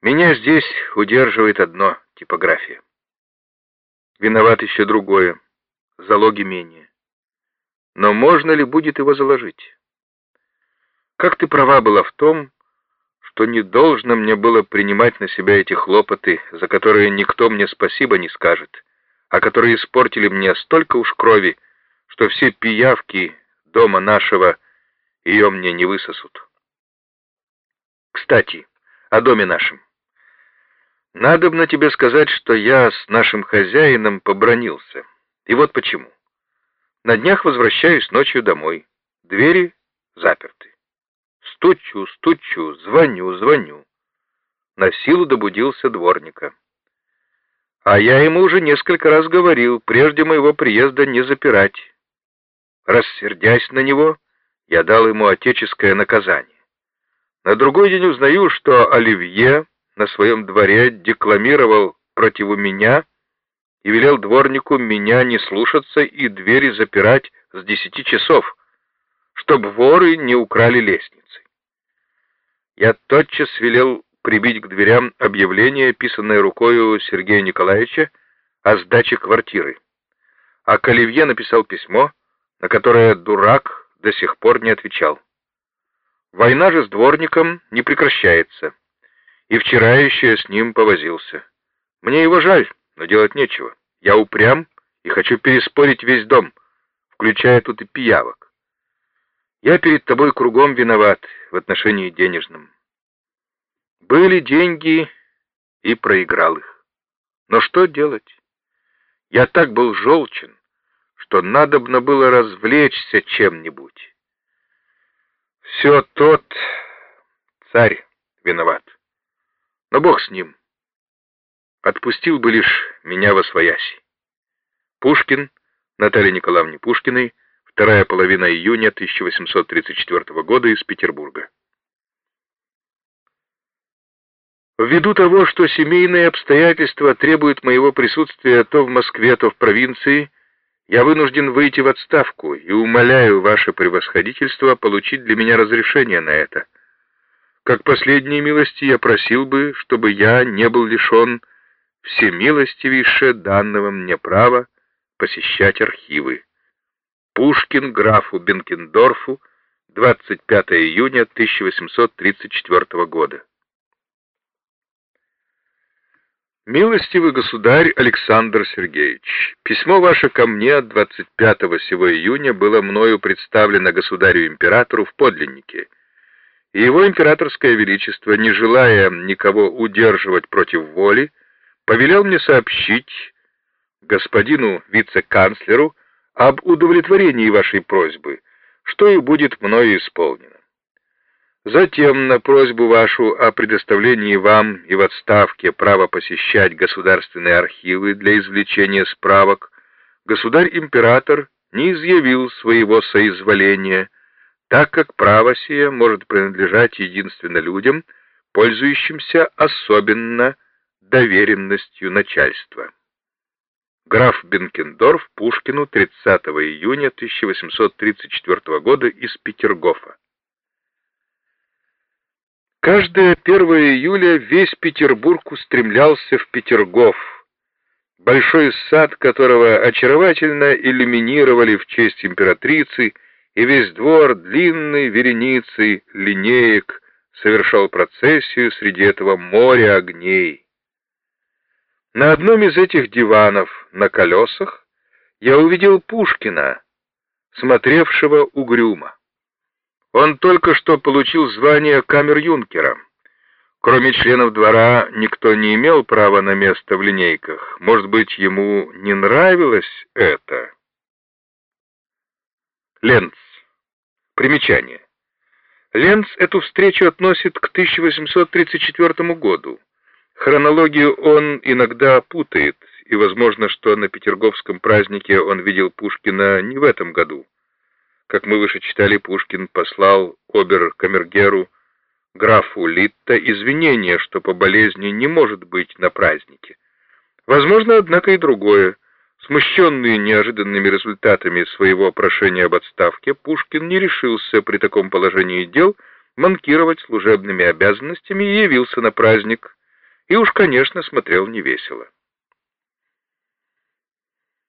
Меня здесь удерживает одно — типография. Виноват еще другое — залоги менее. Но можно ли будет его заложить? Как ты права была в том, что не должно мне было принимать на себя эти хлопоты, за которые никто мне спасибо не скажет, а которые испортили мне столько уж крови, что все пиявки дома нашего ее мне не высосут. Кстати, о доме нашем. Надо бы на тебе сказать, что я с нашим хозяином побронился. И вот почему. На днях возвращаюсь ночью домой. Двери заперты. Стучу, стучу, звоню, звоню. На силу добудился дворника. А я ему уже несколько раз говорил, прежде моего приезда не запирать. Рассердясь на него, я дал ему отеческое наказание. На другой день узнаю, что Оливье на своем дворе декламировал против меня и велел дворнику меня не слушаться и двери запирать с десяти часов, чтобы воры не украли лестницы. Я тотчас велел прибить к дверям объявление, писанное рукою Сергея Николаевича, о сдаче квартиры. А к Оливье написал письмо, на которое дурак до сих пор не отвечал. Война же с дворником не прекращается, и вчера еще с ним повозился. Мне его жаль, но делать нечего. Я упрям и хочу переспорить весь дом, включая тут и пиявок. Я перед тобой кругом виноват в отношении денежном. Были деньги, и проиграл их. Но что делать? Я так был желчен, что надобно было развлечься чем-нибудь. Все тот царь виноват. Но Бог с ним. Отпустил бы лишь меня во свояси. Пушкин, Наталья Николаевна Пушкиной, Вторая половина июня 1834 года из Петербурга. Ввиду того, что семейные обстоятельства требуют моего присутствия то в Москве, то в провинции, я вынужден выйти в отставку и умоляю ваше превосходительство получить для меня разрешение на это. Как последней милости я просил бы, чтобы я не был лишен всемилостивейше данного мне права посещать архивы. Пушкин графу Бенкендорфу 25 июня 1834 года. Милостивый государь Александр Сергеевич, письмо ваше ко мне от 25 сего июня было мною представлено государю-императору в подлиннике, и его императорское величество, не желая никого удерживать против воли, повелел мне сообщить господину вице-канцлеру об удовлетворении вашей просьбы, что и будет мною исполнено. Затем на просьбу вашу о предоставлении вам и в отставке права посещать государственные архивы для извлечения справок, государь-император не изъявил своего соизволения, так как право сие может принадлежать единственно людям, пользующимся особенно доверенностью начальства. Граф Бенкендорф Пушкину 30 июня 1834 года из Петергофа. Каждое 1 июля весь Петербург устремлялся в Петергоф, большой сад которого очаровательно иллюминировали в честь императрицы, и весь двор длинной вереницей линеек совершал процессию среди этого моря огней. На одном из этих диванов на колесах я увидел Пушкина, смотревшего угрюмо. Он только что получил звание камер-юнкера. Кроме членов двора никто не имел права на место в линейках. Может быть, ему не нравилось это? Ленц. Примечание. Ленц эту встречу относит к 1834 году. Хронологию он иногда путает, и возможно, что на Петерговском празднике он видел Пушкина не в этом году. Как мы выше читали, Пушкин послал обер-камергеру графу Литта извинения, что по болезни не может быть на празднике. Возможно, однако, и другое. Смущенный неожиданными результатами своего прошения об отставке, Пушкин не решился при таком положении дел манкировать служебными обязанностями и явился на праздник И уж, конечно, смотрел невесело.